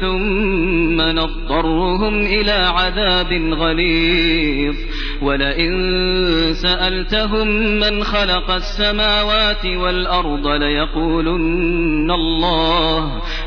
ثم نضطرهم إلى عذاب غليظ. ولئن سألتهم من خلق السماوات والأرض ليقولن الله